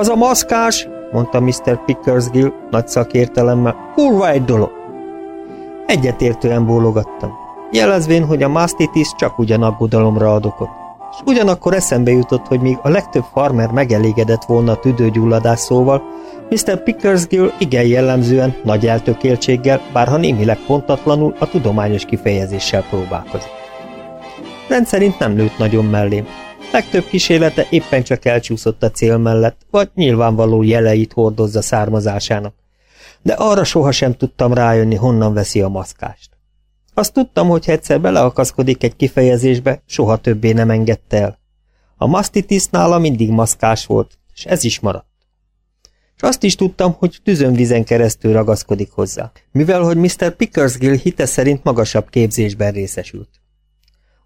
Az a maszkás, mondta Mr. Pickersgill nagy szakértelemmel, kurva egy dolog. Egyetértően bólogattam, jelezvén, hogy a mastitis csak ugyan aggodalomra ad okot. Ugyanakkor eszembe jutott, hogy míg a legtöbb farmer megelégedett volna a tüdőgyulladás szóval, Mr. Pickersgill igen jellemzően, nagy eltökéltséggel, bárha némileg pontatlanul a tudományos kifejezéssel próbálkozik. Rendszerint nem nőtt nagyon mellém. Legtöbb kísérlete éppen csak elcsúszott a cél mellett, vagy nyilvánvaló jeleit hordozza származásának. De arra sohasem tudtam rájönni, honnan veszi a maszkást. Azt tudtam, hogy ha egyszer beleakaszkodik egy kifejezésbe, soha többé nem engedte el. A mastitis nála mindig maszkás volt, és ez is maradt. És azt is tudtam, hogy tüzönvizen keresztül ragaszkodik hozzá, mivel hogy Mr. Pickersgill hite szerint magasabb képzésben részesült.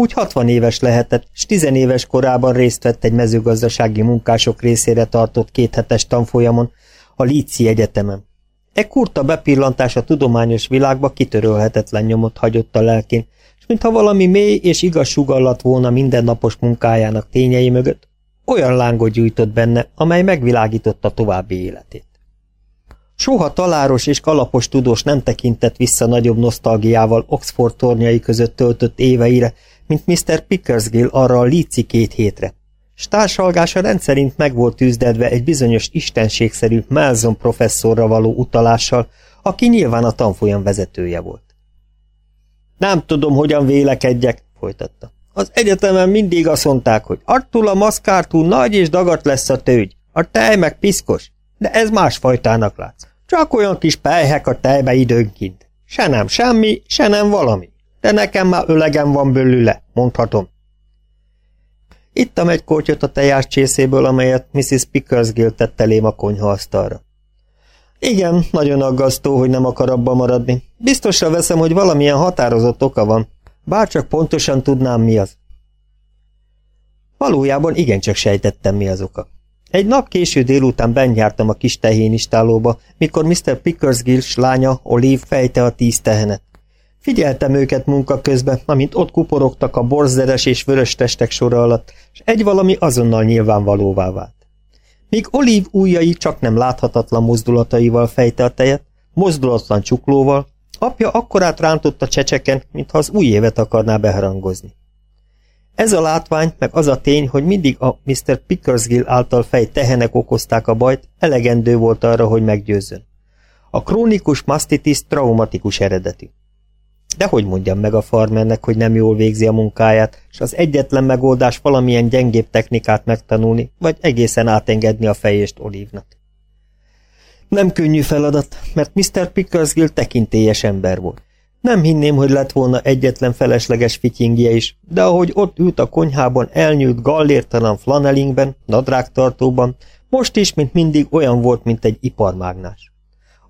Úgy 60 éves lehetett, s 10 éves korában részt vett egy mezőgazdasági munkások részére tartott kéthetes tanfolyamon a Líci Egyetemen. E kurta bepillantás a tudományos világba kitörölhetetlen nyomot hagyott a lelkén, és mintha valami mély és igaz sugallat volna mindennapos munkájának tényei mögött, olyan lángot gyújtott benne, amely megvilágította további életét. Soha taláros és kalapos tudós nem tekintett vissza nagyobb nosztalgiával Oxford tornyai között töltött éveire, mint Mr. Pickersgill arra a líci két hétre. Stársalgása rendszerint meg volt tűzdedve egy bizonyos istenségszerű Melzon professzorra való utalással, aki nyilván a tanfolyam vezetője volt. Nem tudom, hogyan vélekedjek, folytatta. Az egyetemen mindig azt mondták, hogy attól a maszkártú nagy és dagat lesz a tőgy, a tej meg piszkos, de ez másfajtának látsz. Csak olyan kis pejhek a tejbe időnként. Se nem semmi, se nem valami. De nekem már ölegem van belőle, mondhatom. Ittam egy kortyot a tejás csészéből, amelyet Mrs. Pickersgill tett elém a konyhaasztalra. Igen, nagyon aggasztó, hogy nem akar abba maradni. Biztosra veszem, hogy valamilyen határozott oka van. Bárcsak pontosan tudnám, mi az. Valójában igencsak sejtettem, mi az oka. Egy nap késő délután benjártam a kis tehénistálóba, mikor Mr. Pickersgill lánya, Olive fejte a tíz tehenet. Figyeltem őket munka közben, amint ott kuporogtak a borzeres és vörös testek sora alatt, és egy valami azonnal nyilvánvalóvá vált. Míg Olív ujjai csak nem láthatatlan mozdulataival fejte a tejet, mozdulatlan csuklóval, apja akkorát rántott a csecseken, mintha az új évet akarná beharangozni. Ez a látvány, meg az a tény, hogy mindig a Mr. Pickersgill által fej tehenek okozták a bajt, elegendő volt arra, hogy meggyőzzön. A krónikus mastitis traumatikus eredetű. De hogy mondjam meg a farmernek, hogy nem jól végzi a munkáját, és az egyetlen megoldás valamilyen gyengébb technikát megtanulni, vagy egészen átengedni a fejést Olívnak. Nem könnyű feladat, mert Mr. Pickersgill tekintélyes ember volt. Nem hinném, hogy lett volna egyetlen felesleges fityingje is, de ahogy ott ült a konyhában elnyújt gallértalan flanelingben, nadrágtartóban, most is, mint mindig olyan volt, mint egy iparmágnás.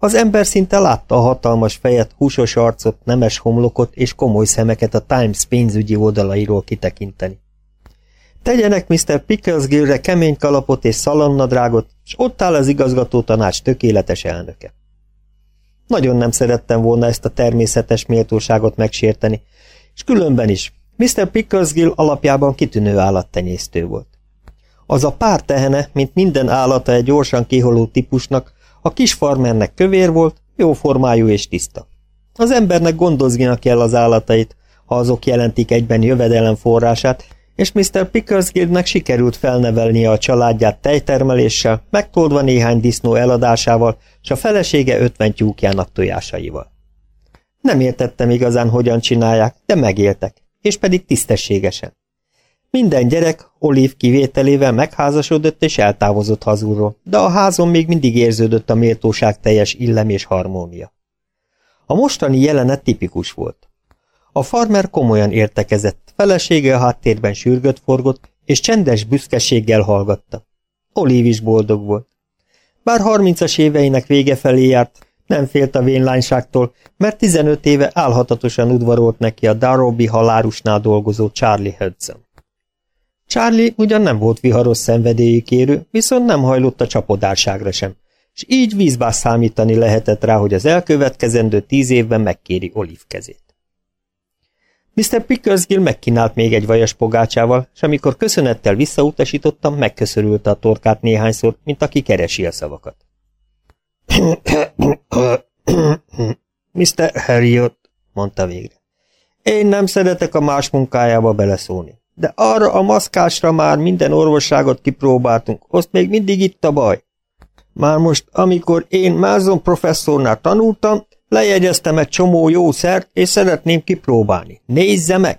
Az ember szinte látta a hatalmas fejet, húsos arcot, nemes homlokot és komoly szemeket a Times pénzügyi oldalairól kitekinteni. Tegyenek Mr. Pickersgillre kemény kalapot és szalonnadrágot, és ott áll az igazgató tanács tökéletes elnöke. Nagyon nem szerettem volna ezt a természetes méltóságot megsérteni, és különben is. Mr. Pickersgill alapjában kitűnő állattenyésztő volt. Az a pár tehene, mint minden állata egy gyorsan kiholó típusnak, a kis farmernek kövér volt, jó formájú és tiszta. Az embernek gondozgina kell az állatait, ha azok jelentik egyben jövedelem forrását, és Mr. Pickersgillnek sikerült felnevelnie a családját tejtermeléssel, megtoldva néhány disznó eladásával, és a felesége ötven tyúkjának tojásaival. Nem értettem igazán, hogyan csinálják, de megéltek, és pedig tisztességesen. Minden gyerek, Oliv kivételével megházasodott és eltávozott hazulról, de a házon még mindig érződött a méltóság teljes illem és harmónia. A mostani jelenet tipikus volt. A farmer komolyan értekezett, felesége a háttérben sürgött forgott, és csendes büszkeséggel hallgatta. Oliv is boldog volt. Bár harmincas éveinek vége felé járt, nem félt a vénlányságtól, mert 15 éve álhatatosan udvarolt neki a Darroby halárusnál dolgozó Charlie Hudson. Charlie ugyan nem volt viharos szenvedélyű kérő, viszont nem hajlott a csapodárságra sem, és így vízbás számítani lehetett rá, hogy az elkövetkezendő tíz évben megkéri Olive kezét. Mr. Pickersgill megkínált még egy vajas pogácsával, és amikor köszönettel visszautasítottam, megköszörülte a torkát néhányszor, mint aki keresi a szavakat. Mr. Harriot, mondta végre. Én nem szeretek a más munkájába beleszólni, de arra a maszkásra már minden orvosságot kipróbáltunk, azt még mindig itt a baj. Már most, amikor én Mázon professzornál tanultam, lejegyeztem egy csomó jó szert, és szeretném kipróbálni. Nézze meg!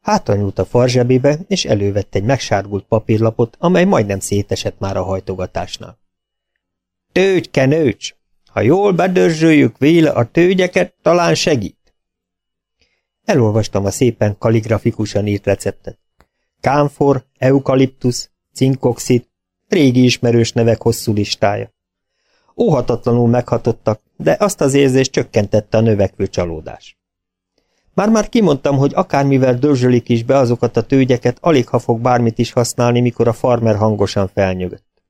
Hátanyult a farzsebébe, és elővett egy megsárgult papírlapot, amely majdnem szétesett már a hajtogatásnál. Tőgyke nőcs! Ha jól bedörzsöljük véle a tőgyeket, talán segít. Elolvastam a szépen kaligrafikusan írt receptet. Kámfor, eukaliptusz, cinkoxid, régi ismerős nevek hosszú listája. Óhatatlanul meghatottak, de azt az érzést csökkentette a növekvő csalódás. Már-már kimondtam, hogy akármivel dörzsölik is be azokat a tőgyeket, alig ha fog bármit is használni, mikor a farmer hangosan felnyögött.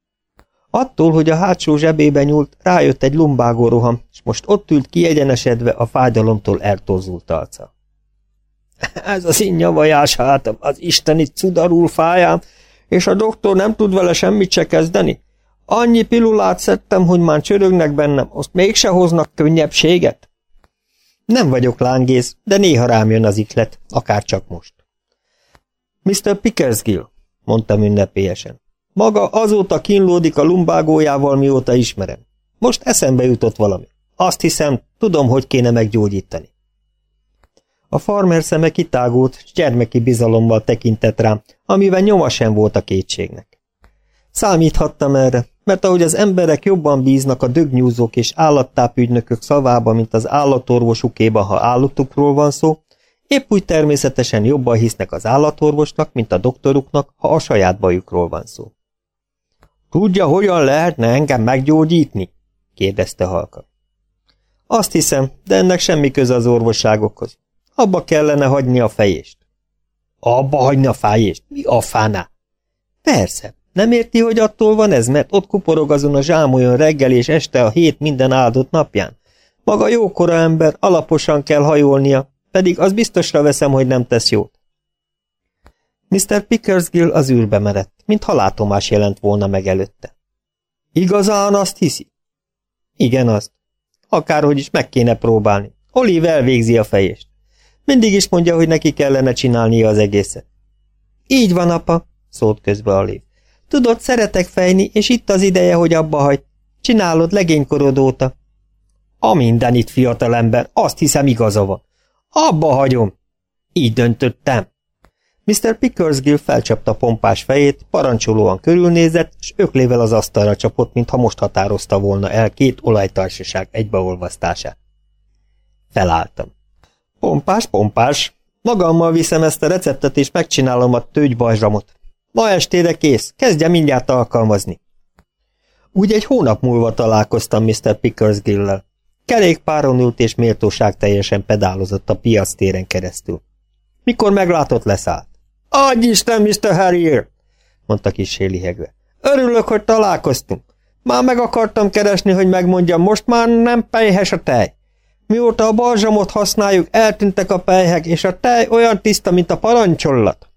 Attól, hogy a hátsó zsebébe nyúlt, rájött egy lumbágó roham, és most ott ült kiegyenesedve a fájdalomtól eltorzult arca. Ez az én hátam, az isteni cudarul fájám, és a doktor nem tud vele semmit se kezdeni? Annyi pilulát szedtem, hogy már csörögnek bennem, azt mégse hoznak könnyebbséget? Nem vagyok lángész, de néha rám jön az iklet, akár csak most. Mr. Pickersgill, mondtam ünnepélyesen. Maga azóta kínlódik a lumbágójával, mióta ismerem. Most eszembe jutott valami. Azt hiszem, tudom, hogy kéne meggyógyítani. A farmer szeme kitágult, gyermeki bizalommal tekintett rám, amivel nyoma sem volt a kétségnek. Számíthattam erre, mert ahogy az emberek jobban bíznak a dögnyúzók és állattápügynökök szavába, mint az állatorvosukéba, ha állatukról van szó, épp úgy természetesen jobban hisznek az állatorvosnak, mint a doktoruknak, ha a saját bajukról van szó. Tudja, hogyan lehetne engem meggyógyítni? kérdezte halka. Azt hiszem, de ennek semmi köze az orvosságokhoz. Abba kellene hagyni a fejést. Abba hagyni a fejést? Mi a fáná? Persze. Nem érti, hogy attól van ez, mert ott kuporog azon a zsámolyon reggel és este a hét minden áldott napján? Maga jókora ember, alaposan kell hajolnia, pedig az biztosra veszem, hogy nem tesz jót. Mr. Pickersgill az űrbe merett, mint látomás jelent volna meg előtte. Igazán azt hiszi? Igen, azt. Akárhogy is meg kéne próbálni. Olive elvégzi a fejést. Mindig is mondja, hogy neki kellene csinálnia az egészet. Így van, apa, szólt közbe Olive. Tudod, szeretek fejni, és itt az ideje, hogy abba hagy. Csinálod legénykorod óta. A mindenit, fiatalember, azt hiszem igaza van. Abba hagyom. Így döntöttem. Mr. Pickersgill felcsapta pompás fejét, parancsolóan körülnézett, és öklével az asztalra csapott, mintha most határozta volna el két olajtársaság egybeolvasztását. Felálltam. Pompás, pompás. Magammal viszem ezt a receptet, és megcsinálom a tőgybajzsamot. Ma estére kész, kezdje mindjárt alkalmazni. Úgy egy hónap múlva találkoztam Mr. Pickersgill-lel. Kerékpáron ült és méltóság teljesen pedálozott a piac téren keresztül. Mikor meglátott, leszállt. Adj Isten, Mr. Harrier! mondta kis hegve. Örülök, hogy találkoztunk. Már meg akartam keresni, hogy megmondjam, most már nem pejhes a tej. Mióta a balzsamot használjuk, eltűntek a pejhek, és a tej olyan tiszta, mint a parancsollat.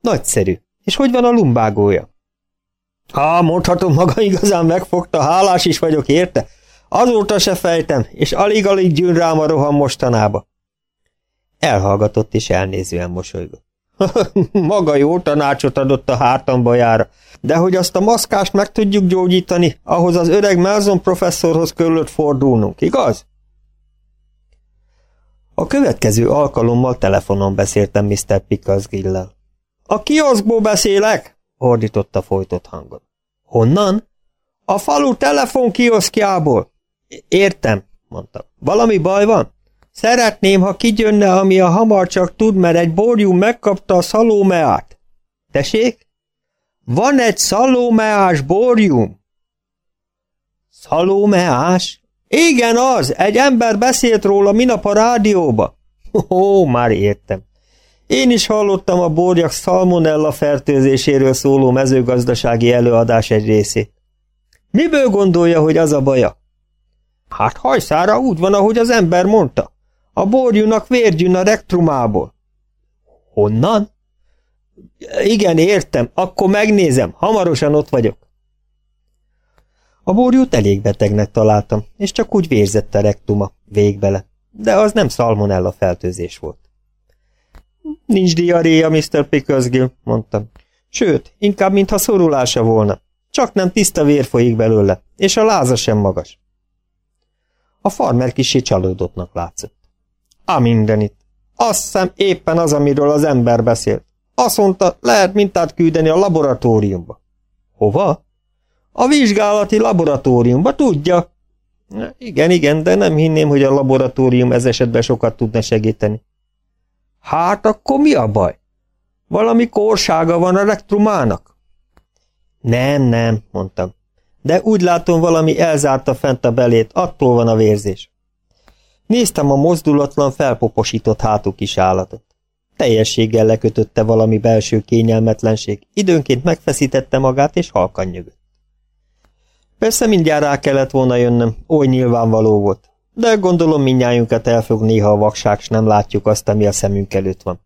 Nagyszerű. És hogy van a lumbágója? Há, mondhatom, maga igazán megfogta, hálás is vagyok érte. Azóta se fejtem, és alig-alig gyűn rám a roham mostanába. Elhallgatott és elnézően mosolygott. Maga jó tanácsot adott a hártambajára, de hogy azt a maszkást meg tudjuk gyógyítani, ahhoz az öreg Melzon professzorhoz körülött fordulnunk, igaz? A következő alkalommal telefonon beszéltem Mr. Pickersgill-lel. A kioszkból beszélek? ordította folytott hangon. Honnan? A falu telefon kioszkjából. Értem, mondta. Valami baj van? Szeretném, ha kigyönne, ami a hamar csak tud, mert egy borjú megkapta a szalómeát. Tessék? Van egy szalómeás borjum. Szalómeás? Igen, az! Egy ember beszélt róla minap a rádióba. Ó, már értem. Én is hallottam a borjak szalmonella fertőzéséről szóló mezőgazdasági előadás egy részét. Miből gondolja, hogy az a baja? Hát hajszára úgy van, ahogy az ember mondta. A borjúnak vérgyűn a rektrumából. Honnan? Igen, értem, akkor megnézem, hamarosan ott vagyok. A borjút elég betegnek találtam, és csak úgy vérzett a rektuma, végbele, de az nem szalmonella fertőzés volt. Nincs diaréja, Mr. Pickersgill, mondtam. Sőt, inkább mintha szorulása volna. Csak nem tiszta vér folyik belőle, és a láza sem magas. A farmer kisé csalódottnak látszott. A mindenit. Azt hiszem éppen az, amiről az ember beszélt. Azt mondta, lehet mintát küldeni a laboratóriumba. Hova? A vizsgálati laboratóriumba, tudja? Igen, igen, de nem hinném, hogy a laboratórium ez esetben sokat tudna segíteni. Hát akkor mi a baj? Valami korsága van a rektrumának? Nem, nem, mondtam. De úgy látom, valami elzárta fent a belét, attól van a vérzés. Néztem a mozdulatlan, felpoposított hátú kis állatot. Teljességgel lekötötte valami belső kényelmetlenség, időnként megfeszítette magát, és halkan nyögött. Persze mindjárt rá kellett volna jönnöm, oly nyilvánvaló volt, de gondolom mindnyájunkat elfog néha a vakság, s nem látjuk azt, ami a szemünk előtt van.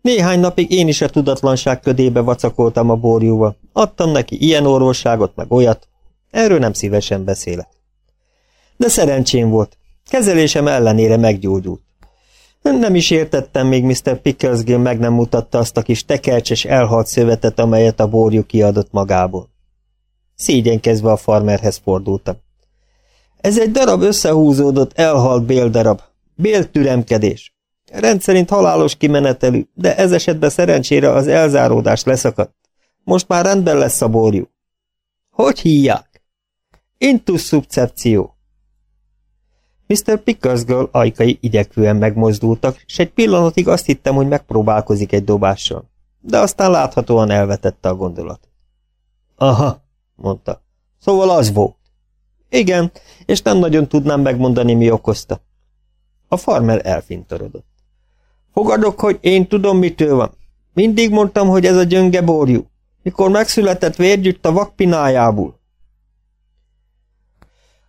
Néhány napig én is a tudatlanság ködébe vacakoltam a borjúval, adtam neki ilyen orvosságot, meg olyat, erről nem szívesen beszélek. De szerencsém volt, kezelésem ellenére meggyógyult. Nem is értettem, még Mr. Pickersgill meg nem mutatta azt a kis tekercses elhalt szövetet, amelyet a borjú kiadott magából. Szégyenkezve a farmerhez fordultam. Ez egy darab összehúzódott, elhalt béldarab. Béltüremkedés. Rendszerint halálos kimenetelű, de ez esetben szerencsére az elzáródás leszakadt. Most már rendben lesz a borjú. Hogy hívják? Intus subcepció. Mr. Pickersgill ajkai igyekvően megmozdultak, s egy pillanatig azt hittem, hogy megpróbálkozik egy dobással. De aztán láthatóan elvetette a gondolat. Aha, mondta. Szóval az volt. Igen, és nem nagyon tudnám megmondani, mi okozta. A farmer elfintorodott. Fogadok, hogy én tudom, mitől van. Mindig mondtam, hogy ez a gyönge borjú. Mikor megszületett vérgyütt a vakpinájából.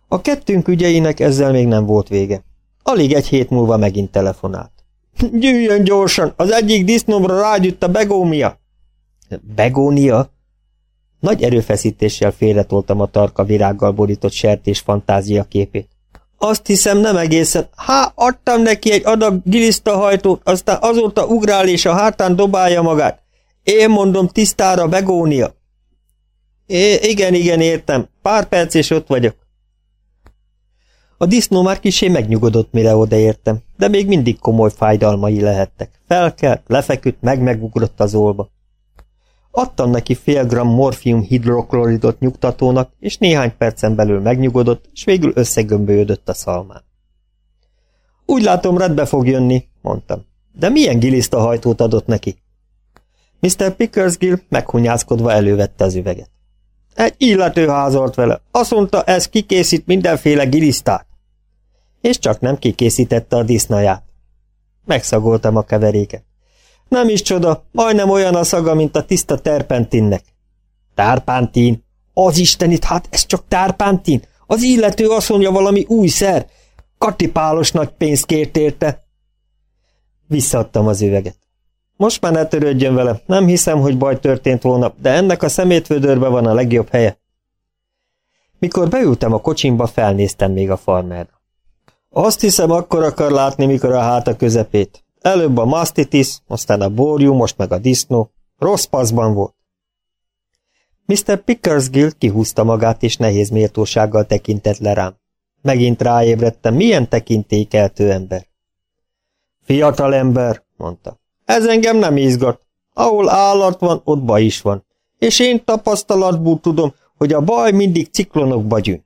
A kettőnk ügyeinek ezzel még nem volt vége. Alig egy hét múlva megint telefonált. Gyűjjön gyorsan, az egyik disznómra rágyütt a begónia. Begónia? Nagy erőfeszítéssel félretoltam a tarka virággal borított sertés fantázia képét. Azt hiszem nem egészen. Há, adtam neki egy adag gilisztahajtót, aztán azóta ugrál és a hátán dobálja magát. Én mondom tisztára begónia. É, igen, igen, értem. Pár perc és ott vagyok. A disznó már kisé megnyugodott, mire odaértem, de még mindig komoly fájdalmai lehettek. Felkelt, lefeküdt, meg-megugrott az olba. Adtam neki fél gram morfium hidrokloridot nyugtatónak, és néhány percen belül megnyugodott, és végül összegömbölyödött a szalmán. Úgy látom, redbe fog jönni, mondtam. De milyen gilisztahajtót adott neki? Mr. Pickersgill meghunyászkodva elővette az üveget. Egy illető házolt vele. Azt mondta, ez kikészít mindenféle gilisztát. És csak nem kikészítette a disznaját. Megszagoltam a keveréket. Nem is csoda, majdnem olyan a szaga, mint a tiszta terpentinnek. Tárpántin? Az istenit, hát ez csak tárpántin? Az illető azt mondja valami új szer. Katipálos nagy pénzt kért érte. Visszaadtam az üveget. Most már ne törődjön vele, nem hiszem, hogy baj történt volna, de ennek a szemétvödörbe van a legjobb helye. Mikor beültem a kocsimba, felnéztem még a farmerra. Azt hiszem, akkor akar látni, mikor a háta közepét. Előbb a mastitis, aztán a borjú, most meg a disznó. Rossz paszban volt. Mr. Pickersgill kihúzta magát, és nehéz méltósággal tekintett le rám. Megint ráébredtem, milyen tekintékeltő ember. Fiatal ember, mondta. Ez engem nem izgat. Ahol állat van, ott baj is van. És én tapasztalatból tudom, hogy a baj mindig ciklonokba gyűn.